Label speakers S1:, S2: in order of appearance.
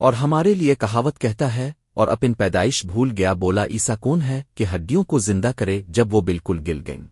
S1: اور ہمارے لیے کہاوت کہتا ہے، اور اپن پیدائش بھول گیا بولا ایسا کون ہے کہ ہڈیوں کو زندہ کرے جب وہ بالکل گل گئیں؟